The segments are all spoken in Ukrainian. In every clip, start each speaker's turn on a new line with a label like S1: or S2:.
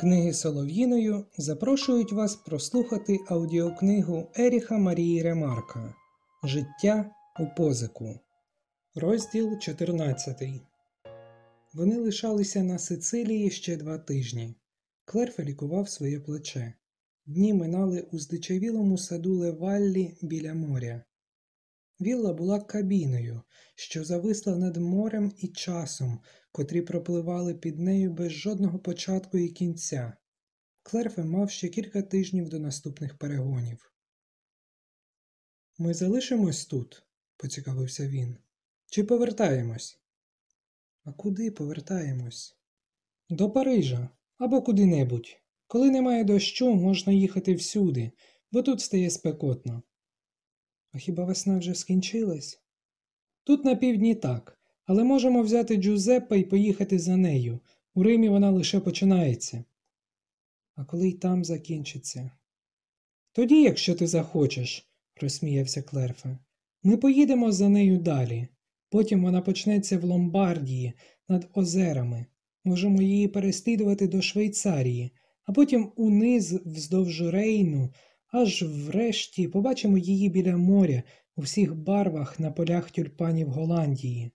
S1: Книги Солов'їною запрошують вас прослухати аудіокнигу Еріха Марії Ремарка Життя у позику. Розділ 14. Вони лишалися на Сицилії ще два тижні. Клерфе лікував своє плече. Дні минали у здичавілому саду Леваллі біля моря. Вілла була кабіною, що зависла над морем і часом, котрі пропливали під нею без жодного початку і кінця. Клерфе мав ще кілька тижнів до наступних перегонів. Ми залишимось тут, поцікавився він. Чи повертаємось? А куди повертаємось? До Парижа або куди-небудь. Коли немає дощу, можна їхати всюди, бо тут стає спекотно. А хіба весна вже скінчилась? Тут на півдні так, але можемо взяти Джузеппе і поїхати за нею. У Римі вона лише починається. А коли й там закінчиться? Тоді, якщо ти захочеш, розсміявся Клерфе, ми поїдемо за нею далі. Потім вона почнеться в Ломбардії над озерами. Можемо її переслідувати до Швейцарії, а потім униз вздовж Рейну, аж врешті побачимо її біля моря у всіх барвах на полях тюльпанів Голландії.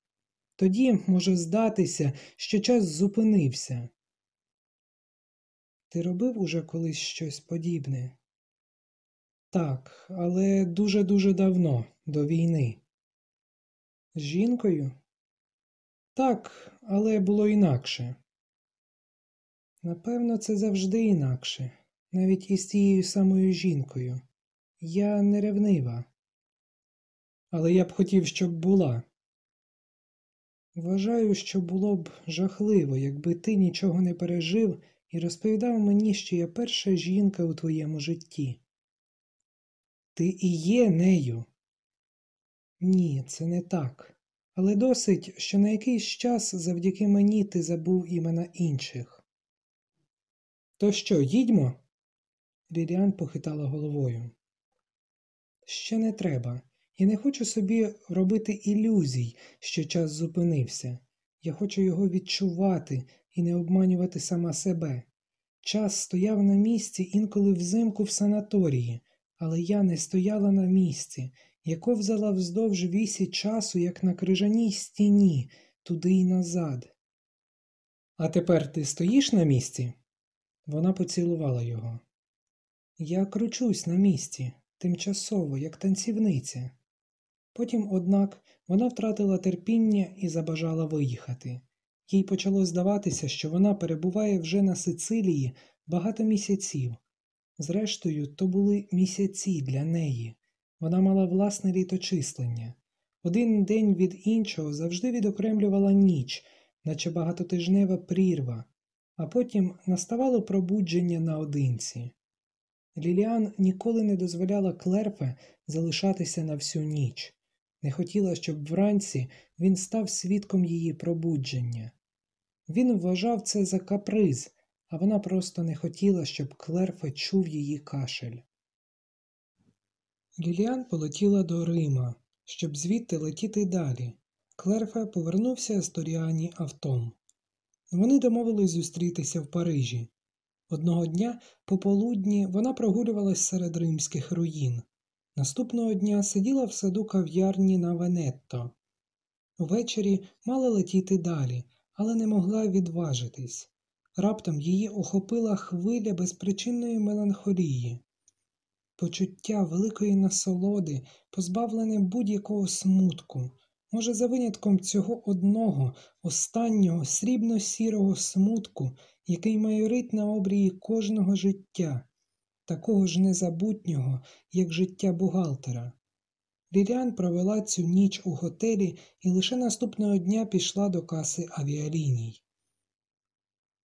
S1: Тоді може здатися, що час зупинився. Ти робив уже колись щось подібне? Так, але дуже-дуже давно, до війни. З жінкою? Так, але було інакше. Напевно, це завжди інакше, навіть із тією самою жінкою. Я не ревнива. Але я б хотів, щоб була. Вважаю, що було б жахливо, якби ти нічого не пережив і розповідав мені, що я перша жінка у твоєму житті. Ти і є нею. Ні, це не так. Але досить, що на якийсь час завдяки мені ти забув імена інших. То що, їдьмо? Ліліан похитала головою. Ще не треба. Я не хочу собі робити ілюзій, що час зупинився. Я хочу його відчувати і не обманювати сама себе. Час стояв на місці інколи взимку в санаторії, але я не стояла на місці, я ковзала вздовж вісі часу, як на крижаній стіні, туди й назад. А тепер ти стоїш на місці? Вона поцілувала його. Я кручусь на місці, тимчасово, як танцівниця. Потім, однак, вона втратила терпіння і забажала виїхати. Їй почало здаватися, що вона перебуває вже на Сицилії багато місяців. Зрештою, то були місяці для неї. Вона мала власне літочислення. Один день від іншого завжди відокремлювала ніч, наче багатотижнева прірва, а потім наставало пробудження наодинці. Ліліан ніколи не дозволяла Клерфе залишатися на всю ніч, не хотіла, щоб вранці він став свідком її пробудження. Він вважав це за каприз, а вона просто не хотіла, щоб Клерфе чув її кашель. Ліліан полетіла до Рима, щоб звідти летіти далі. Клерфе повернувся з Торіані автом. Вони домовились зустрітися в Парижі. Одного дня пополудні вона прогулювалась серед римських руїн. Наступного дня сиділа в саду кав'ярні на Венетто. Увечері мала летіти далі, але не могла відважитись. Раптом її охопила хвиля безпричинної меланхолії. Почуття великої насолоди, позбавлене будь-якого смутку, може, за винятком цього одного, останнього срібно-сірого смутку, який майорить на обрії кожного життя, такого ж незабутнього, як життя бухгалтера. Ліліан провела цю ніч у готелі і лише наступного дня пішла до каси авіаліній.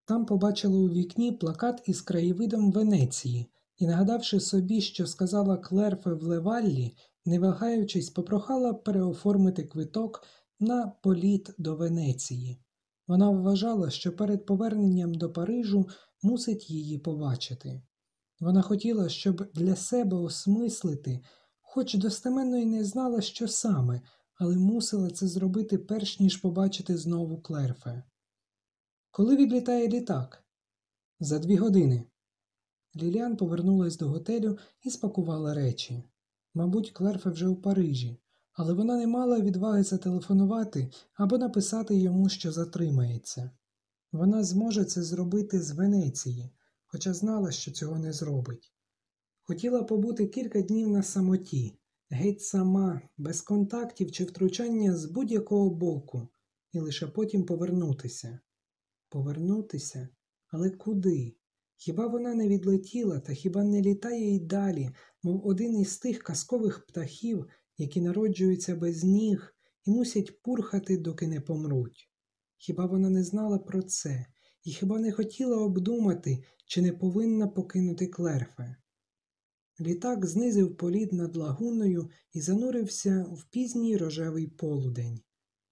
S1: Там побачила у вікні плакат із краєвидом Венеції і, нагадавши собі, що сказала Клерфе в Леваллі, не вагаючись, попрохала переоформити квиток на політ до Венеції. Вона вважала, що перед поверненням до Парижу мусить її побачити. Вона хотіла, щоб для себе осмислити, хоч достеменно й не знала, що саме, але мусила це зробити перш ніж побачити знову Клерфе. Коли відлітає літак? За дві години. Ліліан повернулась до готелю і спакувала речі. Мабуть, Клерфе вже у Парижі, але вона не мала відваги зателефонувати або написати йому, що затримається. Вона зможе це зробити з Венеції, хоча знала, що цього не зробить. Хотіла побути кілька днів на самоті, геть сама, без контактів чи втручання з будь-якого боку, і лише потім повернутися. Повернутися? Але куди? Хіба вона не відлетіла, та хіба не літає й далі, мов один із тих казкових птахів, які народжуються без ніг і мусять пурхати, доки не помруть? Хіба вона не знала про це, і хіба не хотіла обдумати, чи не повинна покинути Клерфе? Літак знизив політ над лагуною і занурився в пізній рожевий полудень.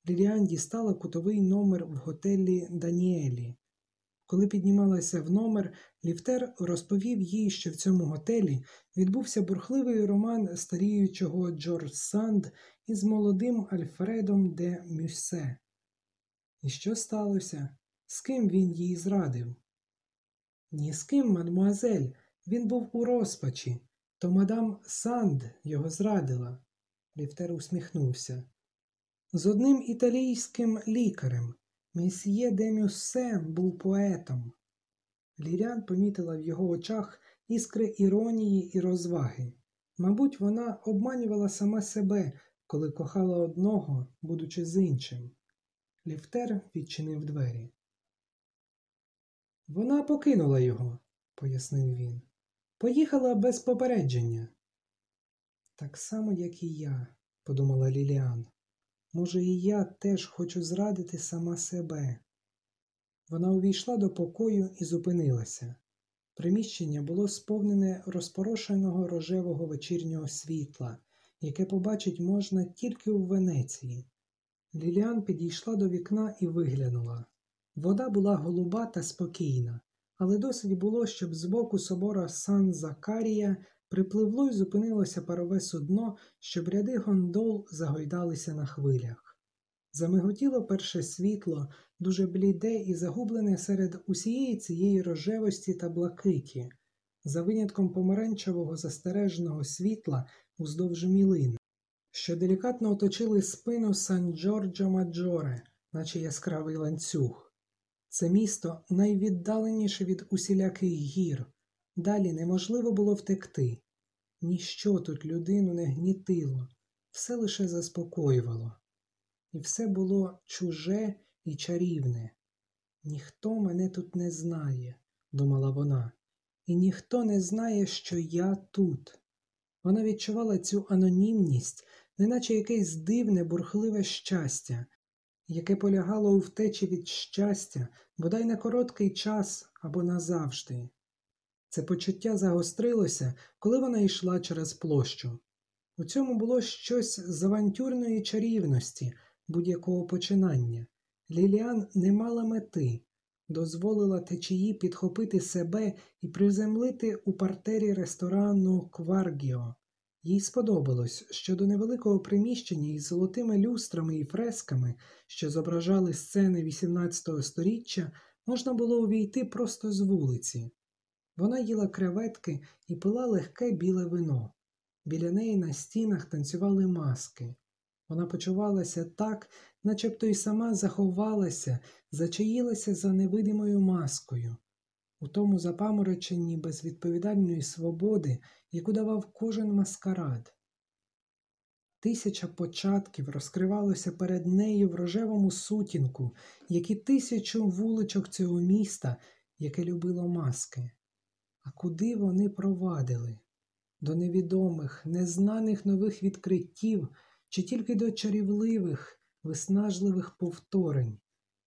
S1: Ліліан дістала кутовий номер в готелі Даніелі. Коли піднімалася в номер, ліфтер розповів їй, що в цьому готелі відбувся бурхливий роман старіючого Джордж Санд із молодим Альфредом де Мюссе. І що сталося? З ким він їй зрадив? Ні з ким, мадмуазель, він був у розпачі, то мадам Санд його зрадила. Ліфтер усміхнувся. З одним італійським лікарем. Месьє де Мюссе був поетом. Лірян помітила в його очах іскри іронії і розваги. Мабуть, вона обманювала сама себе, коли кохала одного, будучи з іншим. Ліфтер відчинив двері. Вона покинула його, пояснив він. Поїхала без попередження. Так само, як і я, подумала Ліліан. Може, і я теж хочу зрадити сама себе. Вона увійшла до покою і зупинилася. Приміщення було сповнене розпорошеного рожевого вечірнього світла, яке побачить можна тільки у Венеції. Ліліан підійшла до вікна і виглянула. Вода була голуба та спокійна, але досить було, щоб з боку собора Сан Закарія припливло й зупинилося парове судно, щоб ряди гондол загойдалися на хвилях. Замиготіло перше світло, дуже бліде і загублене серед усієї цієї рожевості та блакиті, за винятком помаранчевого застережного світла уздовж мілин, що делікатно оточили спину Сан Джорджо Маджоре, наче яскравий ланцюг. Це місто найвіддаленіше від усіляких гір, далі неможливо було втекти. Ніщо тут людину не гнітило, все лише заспокоювало. І все було чуже і чарівне. Ніхто мене тут не знає, думала вона, і ніхто не знає, що я тут. Вона відчувала цю анонімність, неначе якесь дивне, бурхливе щастя, яке полягало у втечі від щастя, бодай на короткий час або назавжди. Це почуття загострилося, коли вона йшла через площу. У цьому було щось з авантюрної чарівності, будь-якого починання. Ліліан не мала мети, дозволила течії підхопити себе і приземлити у партері ресторану Кваргіо. Їй сподобалось, що до невеликого приміщення із золотими люстрами і фресками, що зображали сцени XVIII століття, можна було увійти просто з вулиці. Вона їла креветки і пила легке біле вино. Біля неї на стінах танцювали маски. Вона почувалася так, начебто й сама заховалася, зачаїлася за невидимою маскою, у тому запамороченні безвідповідальної свободи, яку давав кожен маскарад. Тисяча початків розкривалося перед нею в рожевому сутінку, як і тисячу вуличок цього міста, яке любило маски. А куди вони провадили? До невідомих, незнаних нових відкриттів чи тільки до чарівливих, виснажливих повторень,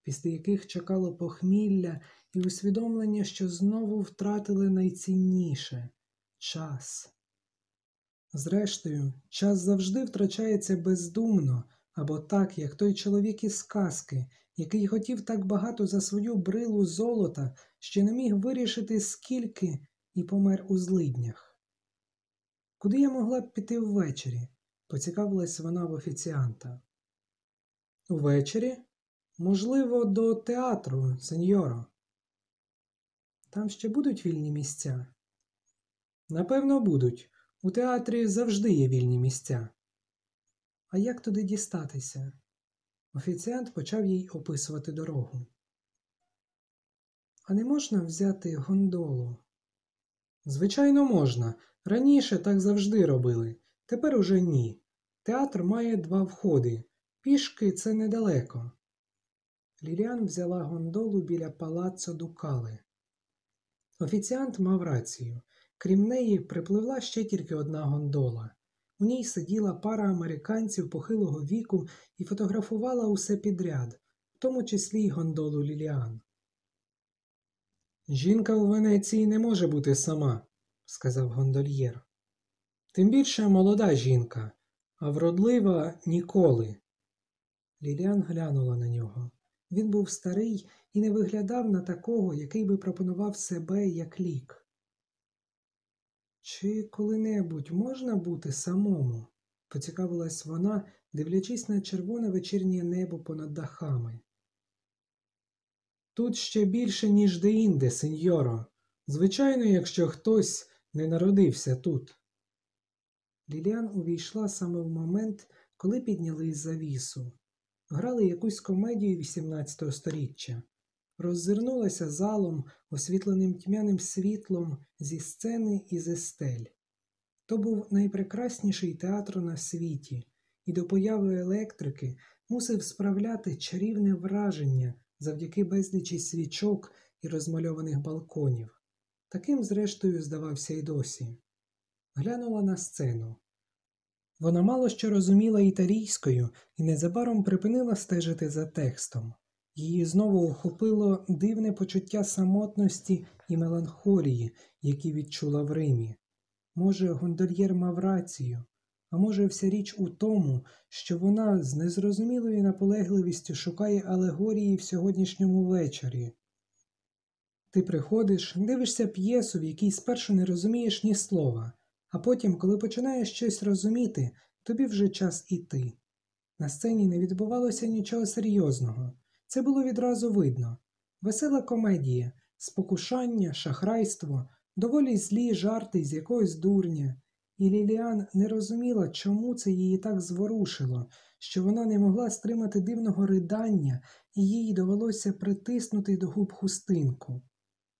S1: після яких чекало похмілля і усвідомлення, що знову втратили найцінніше час. Зрештою, час завжди втрачається бездумно або так, як той чоловік із сказки, який хотів так багато за свою брилу золота, що не міг вирішити, скільки, і помер у злиднях. Куди я могла б піти ввечері? поцікавилась вона в офіціанта. Увечері? Можливо, до театру, сеньоро. там ще будуть вільні місця? Напевно, будуть. У театрі завжди є вільні місця. А як туди дістатися? Офіціант почав їй описувати дорогу. А не можна взяти гондолу? Звичайно, можна. Раніше так завжди робили. Тепер уже ні. Театр має два входи. Пішки це недалеко. Ліліан взяла гондолу біля палаццо Дукали. Офіціант мав рацію. Крім неї, припливла ще тільки одна гондола. У ній сиділа пара американців похилого віку і фотографувала усе підряд, в тому числі й гондолу Ліліан. Жінка у Венеції не може бути сама, сказав гондольєр. Тим більше молода жінка, а вродлива ніколи. Ліліан глянула на нього. Він був старий і не виглядав на такого, який би пропонував себе як лік. Чи коли-небудь можна бути самому? поцікавилась вона, дивлячись на червоне вечірнє небо понад дахами. Тут ще більше, ніж деінде, сеньоро. Звичайно, якщо хтось не народився тут. Ліліан увійшла саме в момент, коли підняли завісу. Грали якусь комедію XVIII століття. Роззирнулася залом, освітленим тьмяним світлом зі сцени і з естель. То був найпрекрасніший театр на світі, і до появи електрики мусив справляти чарівне враження завдяки безлічі свічок і розмальованих балконів. Таким, зрештою, здавався й досі. Глянула на сцену. Вона мало що розуміла італійською і незабаром припинила стежити за текстом. Її знову охопило дивне почуття самотності і меланхолії, які відчула в Римі. Може, гондольєр мав рацію, а може, вся річ у тому, що вона з незрозумілою наполегливістю шукає алегорії в сьогоднішньому вечорі. Ти приходиш, дивишся п'єсу, в якій спершу не розумієш ні слова, а потім, коли починаєш щось розуміти, тобі вже час іти. На сцені не відбувалося нічого серйозного. Це було відразу видно весела комедія, спокушання, шахрайство, доволі злі жарти з якогось дурня, і Ліліан не розуміла, чому це її так зворушило, що вона не могла стримати дивного ридання, і їй довелося притиснути до губ хустинку.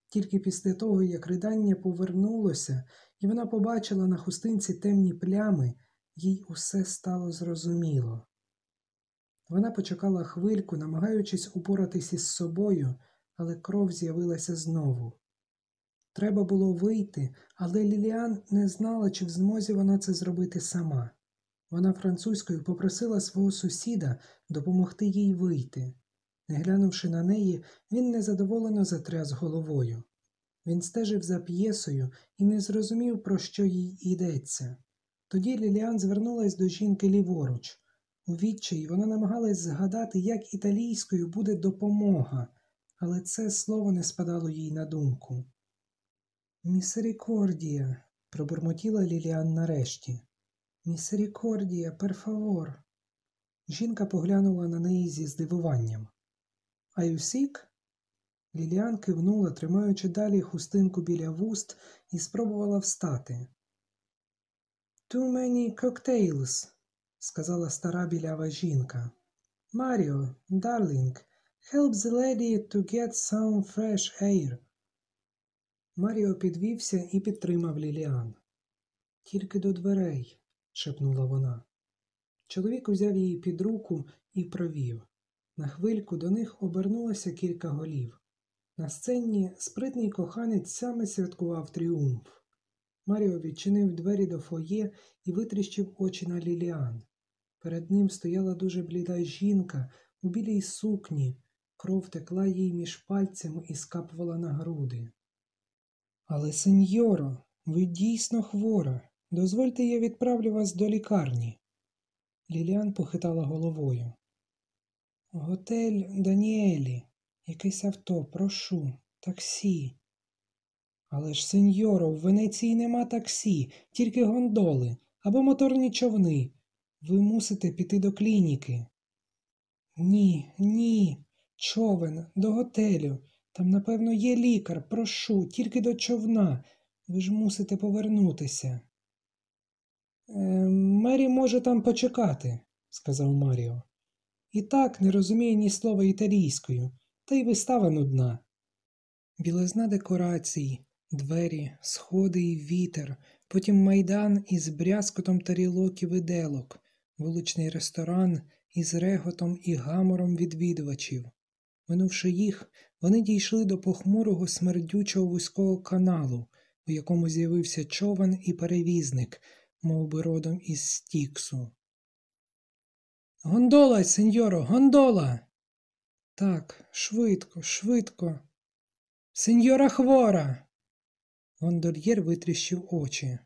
S1: Тільки після того, як ридання повернулося, і вона побачила на хустинці темні плями, їй усе стало зрозуміло. Вона почекала хвильку, намагаючись упоратись із собою, але кров з'явилася знову. Треба було вийти, але Ліліан не знала, чи в змозі вона це зробити сама. Вона французькою попросила свого сусіда допомогти їй вийти. Не глянувши на неї, він незадоволено затряс головою. Він стежив за п'єсою і не зрозумів, про що їй йдеться. Тоді Ліліан звернулась до жінки ліворуч. У відчаї вона намагалась згадати, як італійською буде допомога, але це слово не спадало їй на думку. Місерікордія, пробурмотіла Ліліан нарешті. Місерікордія, перфавор. Жінка поглянула на неї зі здивуванням. Аюсік? Ліліан кивнула, тримаючи далі хустинку біля вуст, і спробувала встати. Too many cocktails, сказала стара білява жінка. Маріо, дарлінг, help the lady to get some fresh air. Маріо підвівся і підтримав Ліліан. Тільки до дверей, шепнула вона. Чоловік узяв її під руку і провів. На хвильку до них обернулося кілька голів. На сцені спритний коханець саме святкував тріумф. Маріо відчинив двері до фоє і витріщив очі на Ліліан. Перед ним стояла дуже бліда жінка у білій сукні, кров текла їй між пальцями і скапувала на груди. Але, сеньоро, ви дійсно хвора. Дозвольте, я відправлю вас до лікарні. Ліліан похитала головою. Готель Даніелі, якесь авто, прошу, таксі. Але ж, сеньоро, в Венеції нема таксі, тільки гондоли або моторні човни. Ви мусите піти до клініки. Ні, ні, човен, до готелю. Там, напевно, є лікар, прошу, тільки до човна. Ви ж мусите повернутися. Е, Мері може там почекати, сказав Маріо. І так не розуміє ні слова італійською, та й вистава нудна. Білизна декорацій, двері, сходи і вітер, потім майдан із брязкотом тарілок і виделок, вуличний ресторан із реготом і гамором відвідувачів. Минувши їх, вони дійшли до похмурого смердючого вузького каналу, у якому з'явився човен і перевізник, мов би родом із Стіксу. Гондола, сеньоро, гондола. Так, швидко, швидко. Сеньора хвора. Гондольєр витріщив очі.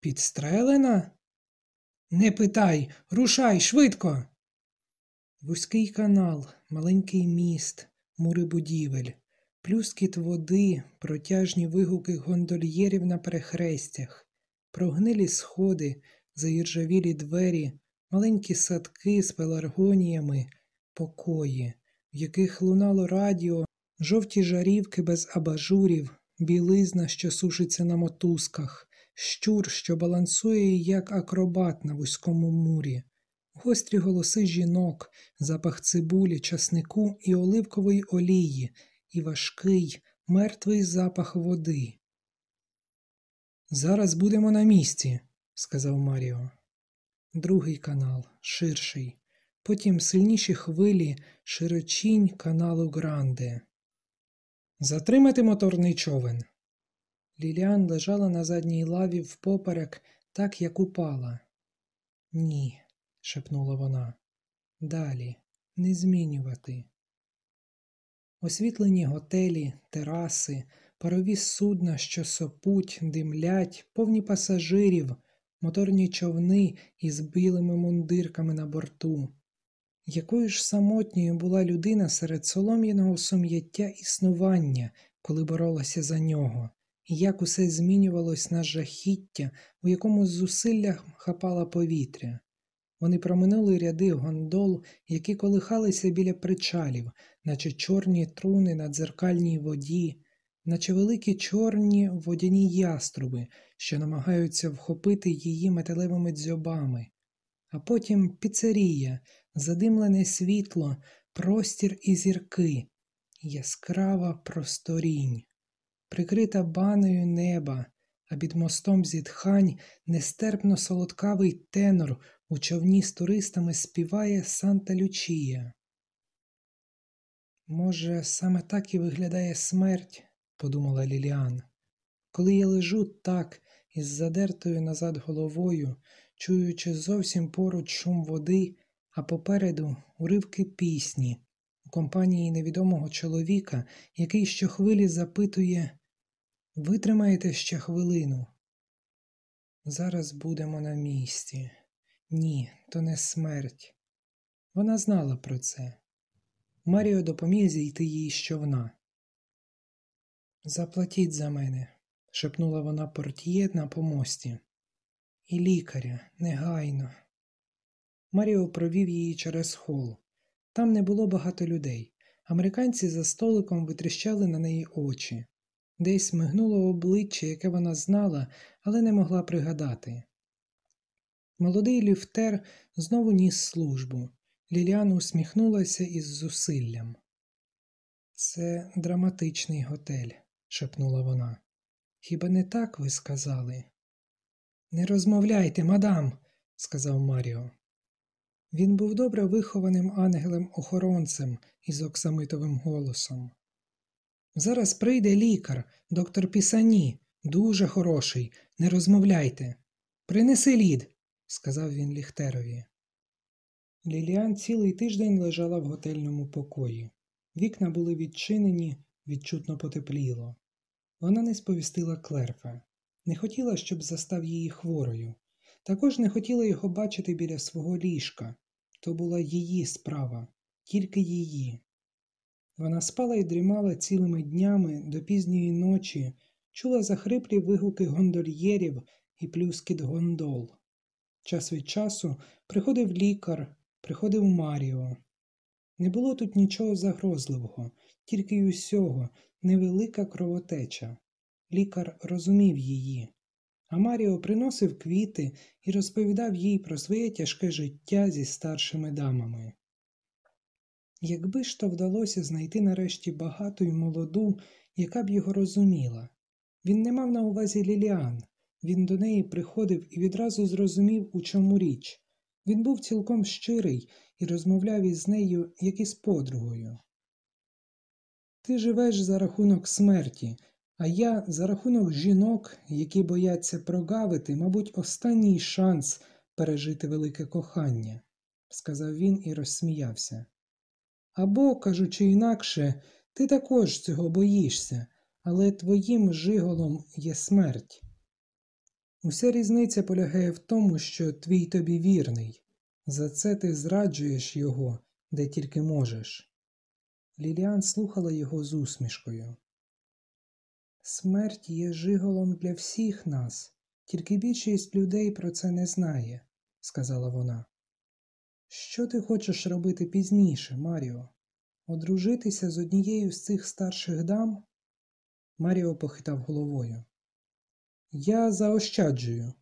S1: Підстрелена? Не питай, рушай швидко. Вузький канал, маленький міст, мури будівель, плюскіт води, протяжні вигуки гондольєрів на перехрестях, прогнилі сходи, заіржавілі двері, маленькі садки з пеларгоніями, покої, в яких лунало радіо, жовті жарівки без абажурів, білизна, що сушиться на мотузках, щур, що балансує як акробат на вузькому мурі, гострі голоси жінок, запах цибулі, часнику і оливкової олії, і важкий, мертвий запах води. Зараз будемо на місці, сказав Маріо. Другий канал, ширший, потім сильніші хвилі, широчінь каналу Гранде. Затримати моторний човен. Ліліан лежала на задній лаві впоперек, так як упала. Ні, шепнула вона. Далі не змінювати. Освітлені готелі, тераси, парові судна, що сопуть, димлять, повні пасажирів, моторні човни із білими мундирками на борту. Якою ж самотньою була людина серед солом'яного сум'яття існування, коли боролася за нього, і як усе змінювалось на жахіття, у якому зусиллях хапала повітря. Вони проминули ряди гондол, які колихалися біля причалів, наче чорні труни на дзеркальній воді, наче великі чорні водяні яструби, що намагаються вхопити її металевими дзьобами. А потім піцерія, задимлене світло, простір і зірки, яскрава просторінь, прикрита баною неба, а під мостом зітхань нестерпно солодкавий тенор у човні з туристами співає Санта Лючія. Може, саме так і виглядає смерть, подумала Ліліан. Коли я лежу так, із задертою назад головою, чуючи зовсім поруч шум води, а попереду уривки пісні у компанії невідомого чоловіка, який щохвилі запитує Витримаєте ще хвилину? Зараз будемо на місці. Ні, то не смерть. Вона знала про це. Маріо допоміг зійти їй з човна. Заплатіть за мене, шепнула вона портьє на помості. І лікаря, негайно. Маріо провів її через хол. Там не було багато людей. Американці за столиком витріщали на неї очі. Десь мигнуло обличчя, яке вона знала, але не могла пригадати. Молодий ліфтер знову ніс службу. Ліліана усміхнулася із зусиллям. Це драматичний готель, шепнула вона. Хіба не так ви сказали? Не розмовляйте, мадам, сказав Маріо. Він був добре вихованим ангелем-охоронцем із оксамитовим голосом. Зараз прийде лікар, доктор Пісані, дуже хороший, не розмовляйте. Принеси лід, сказав він Ліхтерові. Ліліан цілий тиждень лежала в готельному покої. Вікна були відчинені, відчутно потепліло. Вона не сповістила клерка, не хотіла, щоб застав її хворою. Також не хотіла його бачити біля свого ліжка. То була її справа, тільки її. Вона спала і дрімала цілими днями до пізньої ночі, чула захриплі вигуки гондольєрів і плюскіт гондол. Час від часу приходив лікар, приходив Маріо. Не було тут нічого загрозливого, тільки й усього невелика кровотеча. Лікар розумів її, а Маріо приносив квіти і розповідав їй про своє тяжке життя зі старшими дамами. Якби ж то вдалося знайти нарешті багату й молоду, яка б його розуміла. Він не мав на увазі Ліліан, він до неї приходив і відразу зрозумів, у чому річ. Він був цілком щирий і розмовляв із нею, як із подругою. Ти живеш за рахунок смерті, а я за рахунок жінок, які бояться прогавити, мабуть, останній шанс пережити велике кохання, сказав він і розсміявся. Або, кажучи інакше, ти також цього боїшся, але твоїм жиголом є смерть. Уся різниця полягає в тому, що твій тобі вірний, за це ти зраджуєш його, де тільки можеш. Ліліан слухала його з усмішкою. Смерть є жиголом для всіх нас, тільки більшість людей про це не знає, сказала вона. Що ти хочеш робити пізніше, Маріо? Одружитися з однією з цих старших дам? Маріо похитав головою. Я заощаджую.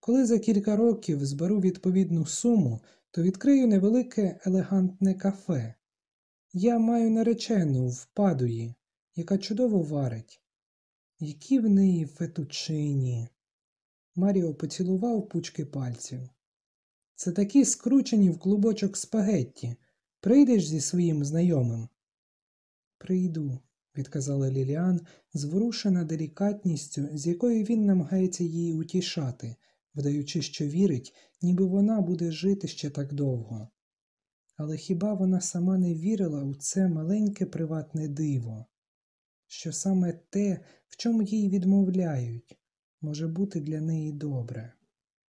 S1: Коли за кілька років зберу відповідну суму, то відкрию невелике елегантне кафе. Я маю наречену в падуї, яка чудово варить. Які в неї фетучині. Маріо поцілував пучки пальців. Це такі скручені в клубочок спагетті. Прийдеш зі своїм знайомим? Прийду, відказала Ліліан, зворушена делікатністю, з якою він намагається її утішати, вдаючи, що вірить, ніби вона буде жити ще так довго. Але хіба вона сама не вірила у це маленьке приватне диво, що саме те, в чому їй відмовляють, може бути для неї добре?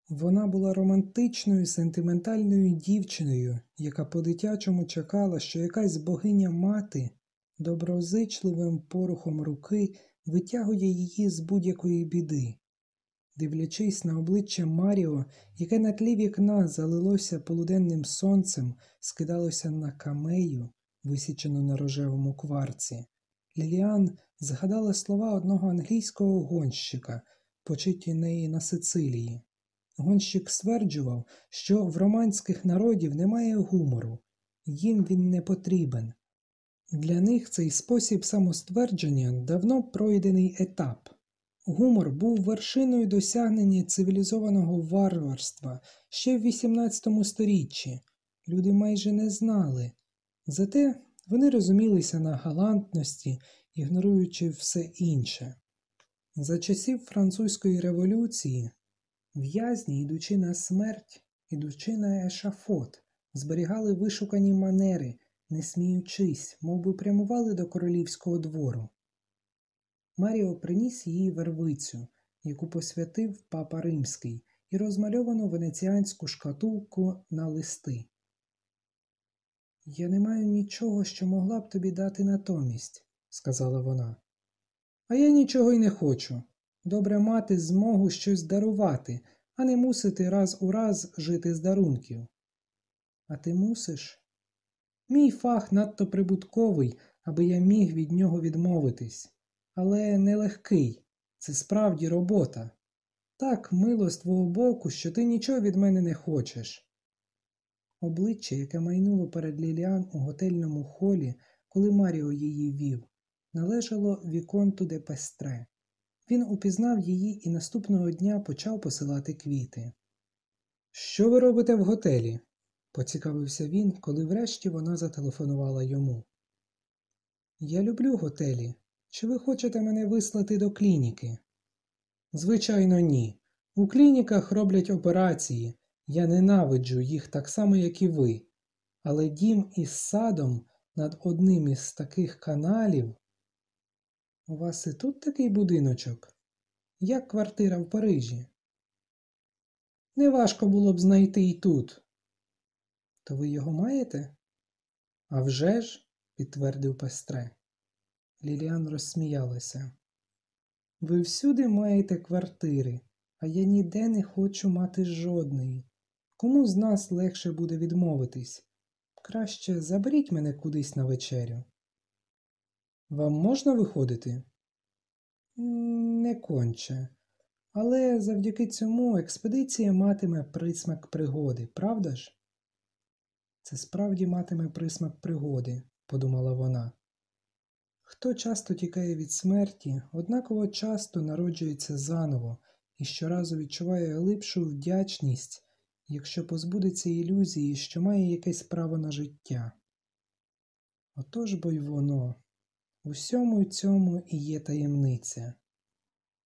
S1: Вона була романтичною, сентиментальною дівчиною, яка по-дитячому чекала, що якась богиня мати доброзичливим порухом руки витягує її з будь-якої біди. Дивлячись на обличчя Маріо, яке на тлі вікна залилося полуденним сонцем, скидалося на камею, висічену на рожевому кварці, Ліліан згадала слова одного англійського гонщика, почиті неї на Сицилії. Гонщик стверджував, що в романських народів немає гумору, їм він не потрібен. Для них цей спосіб самоствердження давно пройдений етап. Гумор був вершиною досягнення цивілізованого варварства ще в XVIII сторіччі. Люди майже не знали. Зате вони розумілися на галантності, ігноруючи все інше. За часів Французької революції в'язні, йдучи на смерть, ідучи на ешафот, зберігали вишукані манери, не сміючись, мов би прямували до королівського двору. Маріо приніс їй вервицю, яку посвятив папа римський, і розмальовану венеціанську шкатулку на листи. Я не маю нічого, що могла б тобі дати натомість, сказала вона. А я нічого й не хочу. Добре мати змогу щось дарувати, а не мусити раз у раз жити з дарунків. А ти мусиш? Мій фах надто прибутковий, аби я міг від нього відмовитись, але нелегкий. Це справді робота. Так мило з твого боку, що ти нічого від мене не хочеш. Обличчя, яке майнуло перед Ліліан у готельному холі, коли Маріо її вів, належало Віконту де Пестре. Він упізнав її і наступного дня почав посилати квіти. Що ви робите в готелі? Поцікавився він, коли врешті вона зателефонувала йому. Я люблю готелі. Чи ви хочете мене вислати до клініки? Звичайно, ні. У клініках роблять операції. Я ненавиджу їх так само, як і ви. Але дім із садом над одним із таких каналів. У вас і тут такий будиночок? Як квартира в Парижі? Неважко було б знайти і тут. То ви його маєте? «А вже ж», – підтвердив пестре. Ліліан розсміялася. Ви всюди маєте квартири, а я ніде не хочу мати жодної. Кому з нас легше буде відмовитись? Краще заберіть мене кудись на вечерю. Вам можна виходити? Не конче. Але завдяки цьому експедиція матиме присмак пригоди, правда ж? Це справді матиме присмак пригоди, подумала вона. Хто часто тікає від смерті, однаково часто народжується заново і щоразу відчуває глибшу вдячність, якщо позбудеться ілюзії, що має якесь право на життя. Отож бо й воно, у всьому цьому і є таємниця.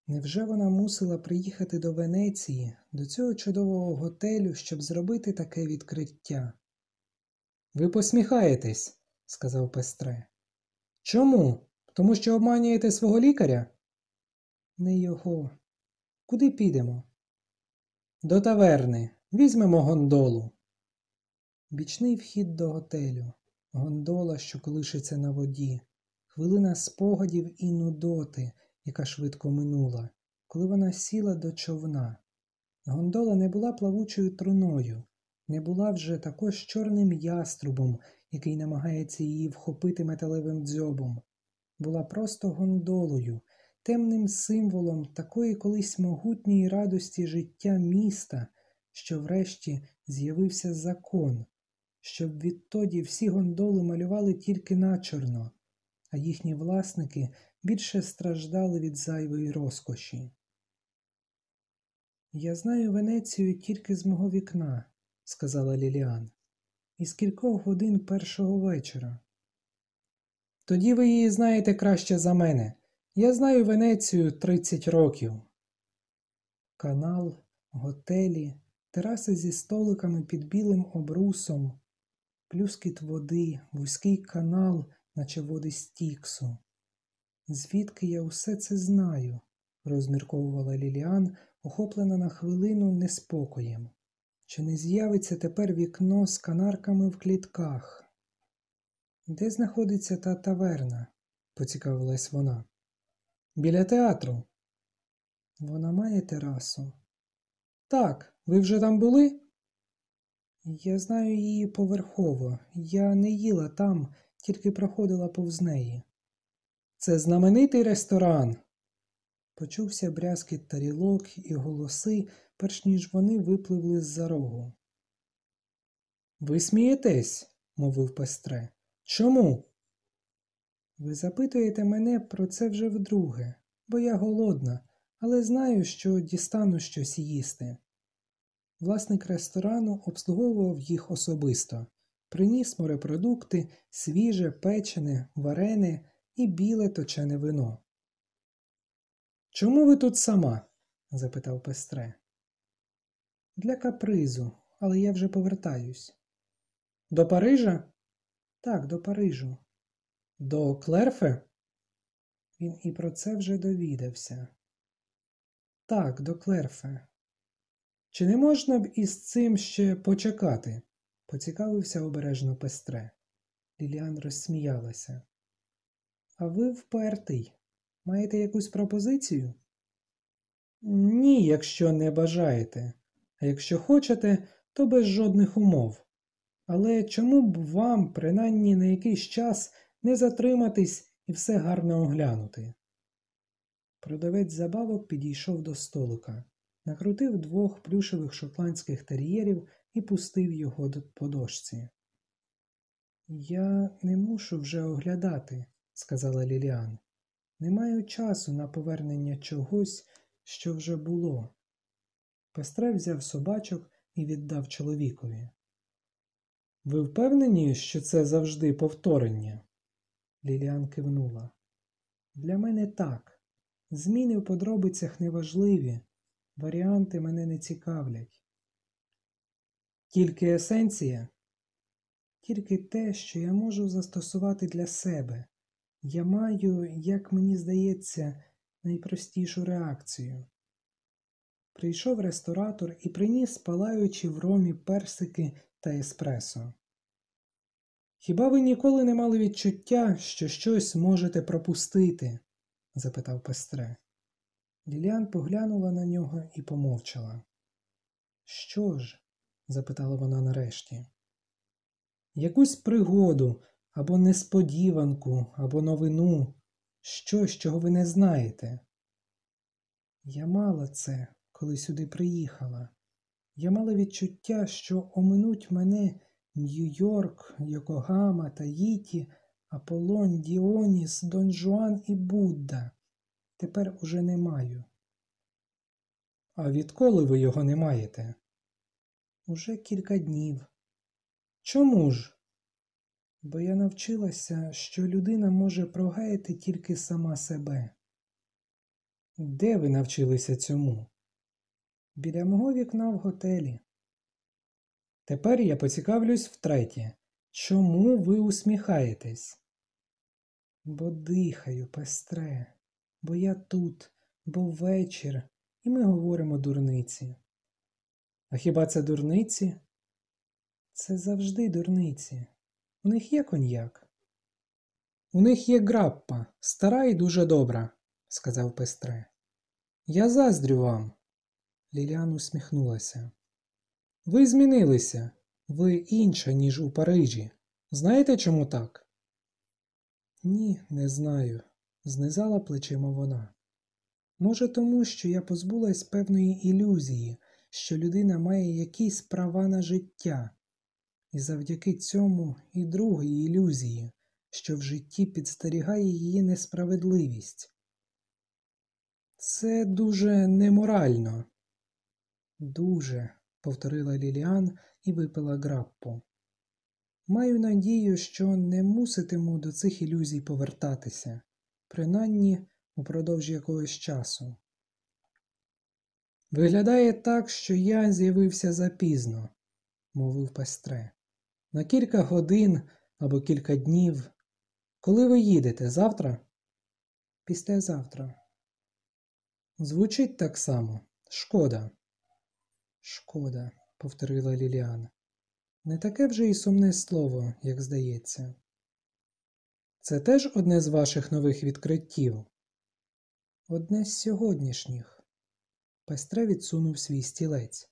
S1: Невже вона мусила приїхати до Венеції, до цього чудового готелю, щоб зробити таке відкриття? Ви посміхаєтесь, сказав Пестре. Чому? Тому що обманюєте свого лікаря? Не його. Куди підемо? До таверни. Візьмемо гондолу. Бічний вхід до готелю, гондола, що колишиться на воді, хвилина спогадів і нудоти, яка швидко минула, коли вона сіла до човна. Гондола не була плавучою труною, не була вже також чорним яструбом, який намагається її вхопити металевим дзьобом, була просто гондолою, темним символом такої колись могутньої радості життя міста, що врешті з'явився закон, щоб відтоді всі гондоли малювали тільки начорно, а їхні власники більше страждали від зайвої розкоші. Я знаю Венецію тільки з мого вікна, сказала Ліліан, із кількох годин першого вечора. Тоді ви її знаєте краще за мене. Я знаю Венецію 30 років. Канал, готелі, тераси зі столиками під білим обрусом, плюскіт води, вузький канал, наче води Стіксу. Звідки я усе це знаю? розмірковувала Ліліан, охоплена на хвилину неспокоєм. Чи не з'явиться тепер вікно з канарками в клітках? Де знаходиться та таверна? поцікавилась вона. Біля театру. Вона має терасу. Так, ви вже там були? Я знаю її поверхово. Я не їла там, тільки проходила повз неї. Це знаменитий ресторан. Почувся брязкіт тарілок і голоси, перш ніж вони випливли з-за рогу. Ви смієтесь, мовив пестре. Чому? Ви запитуєте мене про це вже вдруге, бо я голодна, але знаю, що дістану щось їсти. Власник ресторану обслуговував їх особисто, приніс морепродукти, свіже, печене, варене і біле точене вино. Чому ви тут сама? запитав пестре. Для капризу, але я вже повертаюсь. До Парижа? Так, до Парижу. До Клерфе? Він і про це вже довідався. Так, до Клерфе. Чи не можна б із цим ще почекати? поцікавився обережно пестре. Ліліан розсміялася. А ви впертий. Маєте якусь пропозицію? Ні, якщо не бажаєте. А якщо хочете, то без жодних умов. Але чому б вам, принаймні на якийсь час, не затриматись і все гарно оглянути? Продавець забавок підійшов до столика, накрутив двох плюшевих шотландських тер'єрів і пустив його по дошці. Я не мушу вже оглядати, сказала Ліліан. Не маю часу на повернення чогось, що вже було. Пестре взяв собачок і віддав чоловікові. Ви впевнені, що це завжди повторення? Ліліан кивнула. Для мене так. Зміни в подробицях неважливі, варіанти мене не цікавлять. Тільки есенція, тільки те, що я можу застосувати для себе. Я маю, як мені здається, найпростішу реакцію. Прийшов ресторатор і приніс палаючи в ромі персики та еспресо. Хіба ви ніколи не мали відчуття, що щось можете пропустити? запитав пестре. Ліліан поглянула на нього і помовчала. Що ж? запитала вона нарешті. якусь пригоду або несподіванку, або новину, щось, чого ви не знаєте. Я мала це, коли сюди приїхала. Я мала відчуття, що оминуть мене Нью-Йорк, Йокогама, Таїті, Аполлон, Діоніс, Дон Жуан і Будда. Тепер уже не маю. А відколи ви його не маєте? Уже кілька днів. Чому ж? Бо я навчилася, що людина може прогаяти тільки сама себе. Де ви навчилися цьому? Біля мого вікна в готелі. Тепер я поцікавлюсь втретє. Чому ви усміхаєтесь? Бо дихаю, пестре, бо я тут, бо вечір, і ми говоримо дурниці. А хіба це дурниці? Це завжди дурниці. У них є коньяк. У них є граппа, стара і дуже добра, сказав пестре. Я заздрю вам. Ліліан усміхнулася. Ви змінилися. Ви інша, ніж у Парижі. Знаєте, чому так? Ні, не знаю, знизала плечима вона. Може, тому, що я позбулась певної ілюзії, що людина має якісь права на життя, і завдяки цьому і другої ілюзії, що в житті підстерігає її несправедливість. Це дуже неморально. Дуже, повторила Ліліан і випила граппу. Маю надію, що не муситиму до цих ілюзій повертатися, принаймні упродовж якогось часу. Виглядає так, що я з'явився запізно, мовив пестре. На кілька годин або кілька днів. Коли ви їдете завтра? Післязавтра. Звучить так само. Шкода. Шкода, повторила Ліліан. Не таке вже і сумне слово, як здається. Це теж одне з ваших нових відкриттів? Одне з сьогоднішніх. Пестре відсунув свій стілець.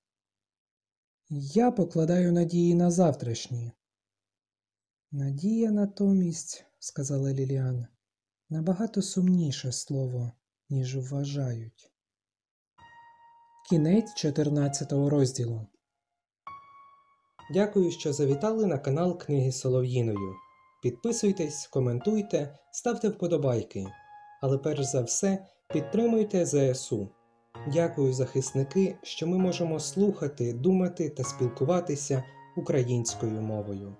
S1: Я покладаю надії на завтрашні. Надія натомість, сказала Ліліан, набагато сумніше слово, ніж вважають. Кінець 14 розділу. Дякую, що завітали на канал Книги Солов'їною. Підписуйтесь, коментуйте, ставте вподобайки. Але перш за все підтримуйте ЗСУ. Дякую, захисники, що ми можемо слухати, думати та спілкуватися українською мовою.